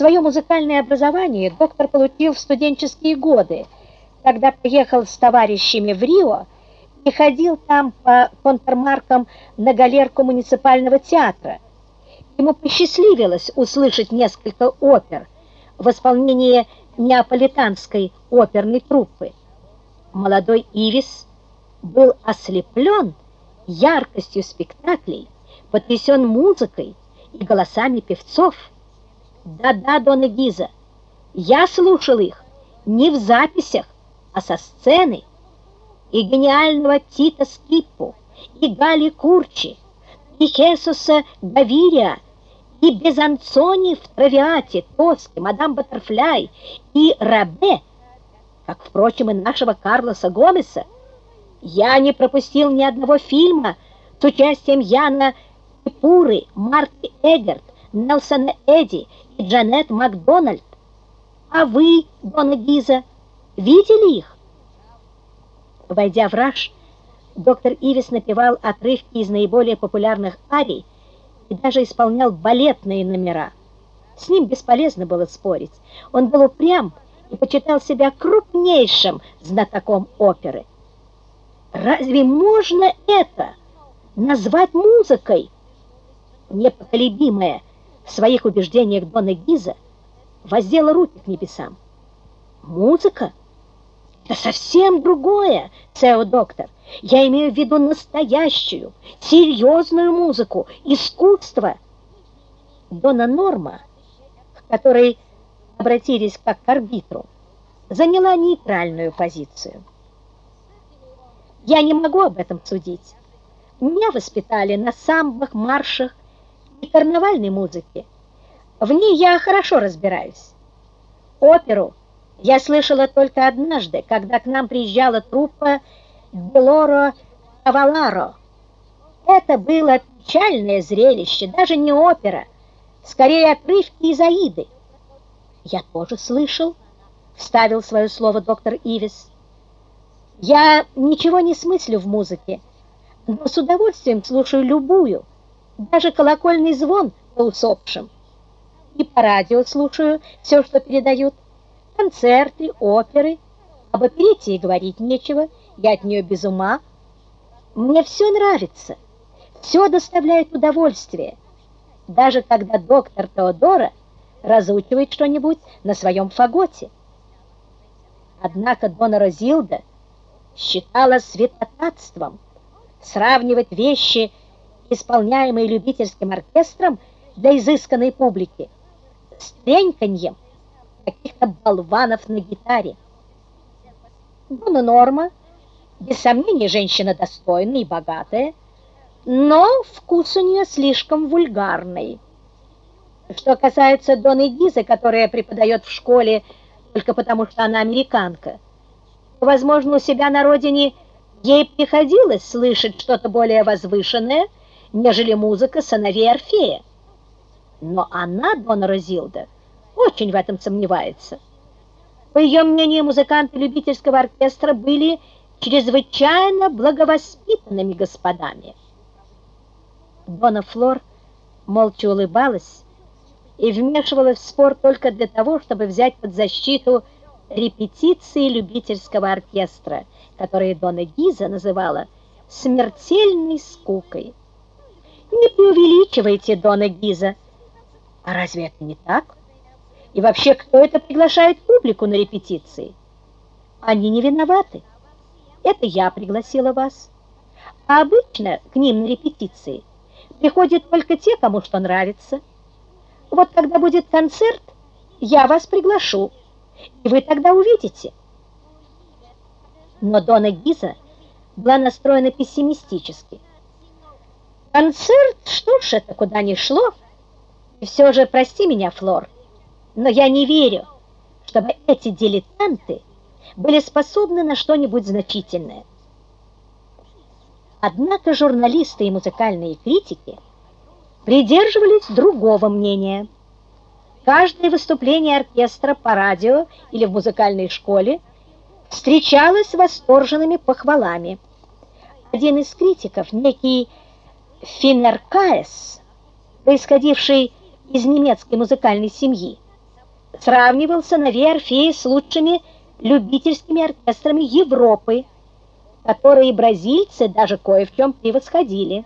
Свое музыкальное образование доктор получил в студенческие годы, когда поехал с товарищами в Рио и ходил там по контрмаркам на галерку муниципального театра. Ему посчастливилось услышать несколько опер в исполнении неаполитанской оперной труппы. Молодой Ивис был ослеплен яркостью спектаклей, потрясен музыкой и голосами певцов. Да-да, Дона Гиза, я слушал их не в записях, а со сцены. И гениального Тита Скиппу, и Гали Курчи, и Хесуса Гавирия, и Безанцони в Травиате, Тоски, Мадам Баттерфляй, и Рабе, как, впрочем, и нашего Карлоса Гомеса. Я не пропустил ни одного фильма с участием Яна Пуры, Марки Эггерт, Нелсона Эдди Джанет Макдональд. А вы, Дона Гиза, видели их? Войдя в раж, доктор Ивис напевал отрывки из наиболее популярных арий и даже исполнял балетные номера. С ним бесполезно было спорить. Он был упрям и почитал себя крупнейшим знатоком оперы. Разве можно это назвать музыкой? Непоколебимая в своих убеждениях Дона Гиза воздела руки к небесам. Музыка? Это совсем другое, Сео доктор. Я имею в виду настоящую, серьезную музыку, искусство. Дона Норма, к которой обратились как к арбитру, заняла нейтральную позицию. Я не могу об этом судить. Меня воспитали на самбах, маршах карнавальной музыке. В ней я хорошо разбираюсь. Оперу я слышала только однажды, когда к нам приезжала труппа Белоро Каваларо. Это было печальное зрелище, даже не опера, скорее отрывки из Аиды. Я тоже слышал, вставил свое слово доктор Ивис. Я ничего не смыслю в музыке, но с удовольствием слушаю любую, даже колокольный звон по усопшим. И по радио слушаю все, что передают, концерты, оперы. Об оперете и говорить нечего, я от нее без ума. Мне все нравится, все доставляет удовольствие, даже когда доктор Теодора разучивает что-нибудь на своем фаготе. Однако Дона Розилда считала святотатством сравнивать вещи, исполняемые любительским оркестром для изысканной публики, с треньканьем каких-то болванов на гитаре. Дона Норма, без сомнения, женщина достойная и богатая, но вкус у нее слишком вульгарный. Что касается Доны Гизы, которая преподает в школе только потому, что она американка, Возможно, у себя на родине ей приходилось слышать что-то более возвышенное, нежели музыка сыновей Орфея. Но она, Дона Розилда, очень в этом сомневается. По ее мнению, музыканты любительского оркестра были чрезвычайно благовоспитанными господами. Дона Флор молча улыбалась и вмешивалась в спор только для того, чтобы взять под защиту репетиции любительского оркестра, которые Дона Гиза называла смертельной скукой. Не преувеличивайте, Дона Гиза. А разве это не так? И вообще, кто это приглашает публику на репетиции? Они не виноваты. Это я пригласила вас. А обычно к ним на репетиции приходят только те, кому что нравится. Вот когда будет концерт, я вас приглашу и вы тогда увидите. Но Дона Гиза была настроена пессимистически. Концерт, что ж, это куда ни шло. И все же, прости меня, Флор, но я не верю, чтобы эти дилетанты были способны на что-нибудь значительное. Однако журналисты и музыкальные критики придерживались другого мнения – Каждое выступление оркестра по радио или в музыкальной школе встречалось восторженными похвалами. Один из критиков, некий Финнеркаес, происходивший из немецкой музыкальной семьи, сравнивался на верфи с лучшими любительскими оркестрами Европы, которые бразильцы даже кое в чем превосходили.